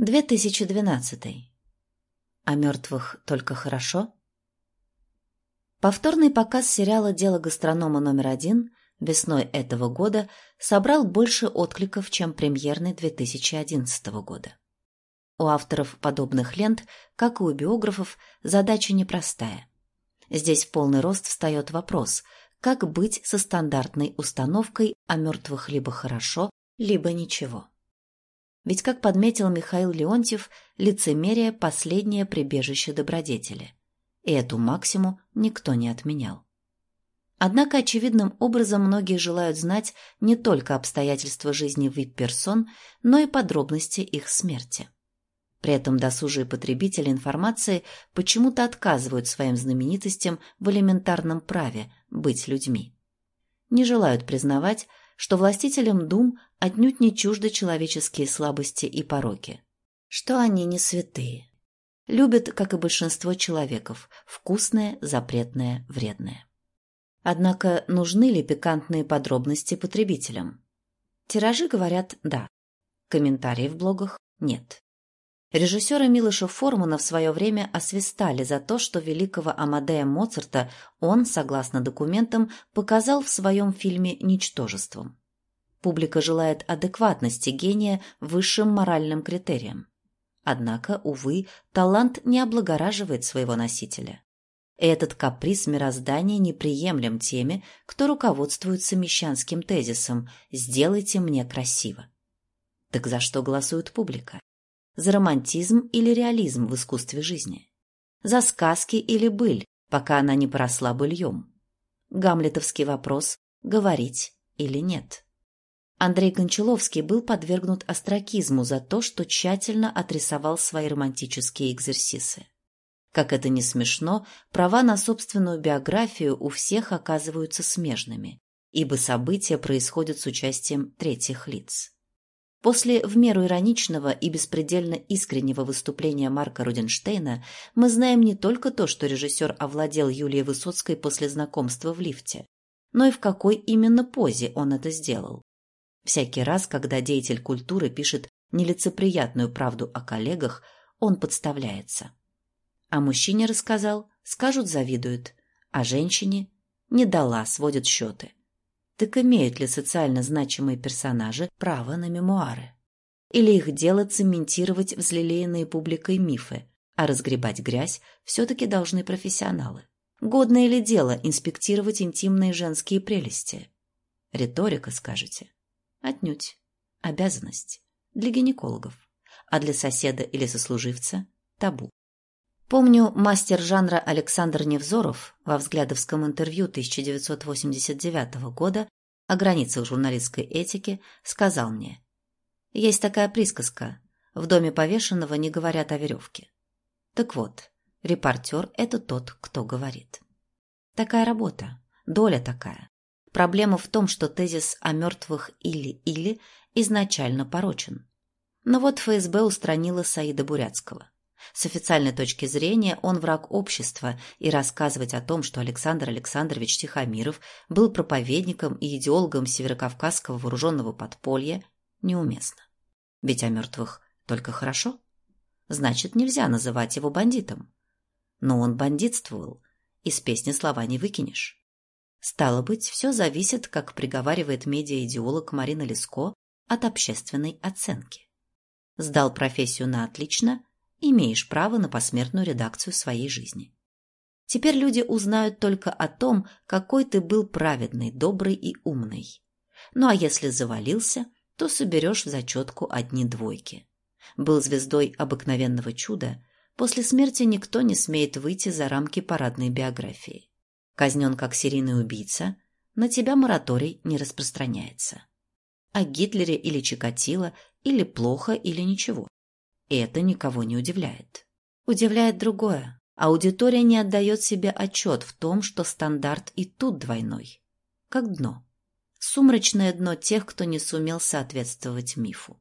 2012. О мертвых только хорошо? Повторный показ сериала «Дело гастронома номер один» весной этого года собрал больше откликов, чем премьерный 2011 года. У авторов подобных лент, как и у биографов, задача непростая. Здесь в полный рост встает вопрос, как быть со стандартной установкой о мертвых либо хорошо, либо ничего. Ведь, как подметил Михаил Леонтьев, лицемерие – последнее прибежище добродетели. И эту максиму никто не отменял. Однако очевидным образом многие желают знать не только обстоятельства жизни вип-персон, но и подробности их смерти. При этом досужие потребители информации почему-то отказывают своим знаменитостям в элементарном праве быть людьми. Не желают признавать, что властителям дум отнюдь не чужды человеческие слабости и пороки, что они не святые. Любят, как и большинство человеков, вкусное, запретное, вредное. Однако нужны ли пикантные подробности потребителям? Тиражи говорят «да». Комментарии в блогах «нет». Режиссера Милоша Формана в свое время освистали за то, что великого Амадея Моцарта он, согласно документам, показал в своем фильме ничтожеством. Публика желает адекватности гения высшим моральным критериям. Однако, увы, талант не облагораживает своего носителя. Этот каприз мироздания неприемлем теми, кто руководствуется мещанским тезисом «сделайте мне красиво». Так за что голосует публика? За романтизм или реализм в искусстве жизни? За сказки или быль, пока она не поросла быльем? Гамлетовский вопрос «говорить или нет?» Андрей Гончаловский был подвергнут остракизму за то, что тщательно отрисовал свои романтические экзерсисы. Как это не смешно, права на собственную биографию у всех оказываются смежными, ибо события происходят с участием третьих лиц. После в меру ироничного и беспредельно искреннего выступления Марка Руденштейна мы знаем не только то, что режиссер овладел Юлией Высоцкой после знакомства в лифте, но и в какой именно позе он это сделал. Всякий раз, когда деятель культуры пишет нелицеприятную правду о коллегах, он подставляется. А мужчине рассказал, скажут завидуют, а женщине не дала, сводят счеты. Так имеют ли социально значимые персонажи право на мемуары? Или их дело цементировать взлелеянные публикой мифы, а разгребать грязь все-таки должны профессионалы? Годное ли дело инспектировать интимные женские прелести? Риторика, скажете? Отнюдь. Обязанность. Для гинекологов. А для соседа или сослуживца – табу. Помню, мастер жанра Александр Невзоров во взглядовском интервью 1989 года о границах журналистской этики сказал мне, «Есть такая присказка, в доме повешенного не говорят о веревке». Так вот, репортер – это тот, кто говорит. Такая работа, доля такая. Проблема в том, что тезис о мертвых или-или изначально порочен. Но вот ФСБ устранила Саида Бурятского. С официальной точки зрения он враг общества, и рассказывать о том, что Александр Александрович Тихомиров был проповедником и идеологом северокавказского вооруженного подполья, неуместно. Ведь о мертвых только хорошо. Значит, нельзя называть его бандитом. Но он бандитствовал, из песни слова не выкинешь. Стало быть, все зависит, как приговаривает медиаидеолог Марина Леско, от общественной оценки. Сдал профессию на отлично – имеешь право на посмертную редакцию своей жизни. Теперь люди узнают только о том, какой ты был праведный, добрый и умный. Ну а если завалился, то соберешь в зачетку одни двойки. Был звездой обыкновенного чуда, после смерти никто не смеет выйти за рамки парадной биографии. Казнен как серийный убийца, на тебя мораторий не распространяется. О Гитлере или Чикатило или плохо, или ничего. Это никого не удивляет. Удивляет другое. Аудитория не отдает себе отчет в том, что стандарт и тут двойной. Как дно. Сумрачное дно тех, кто не сумел соответствовать мифу.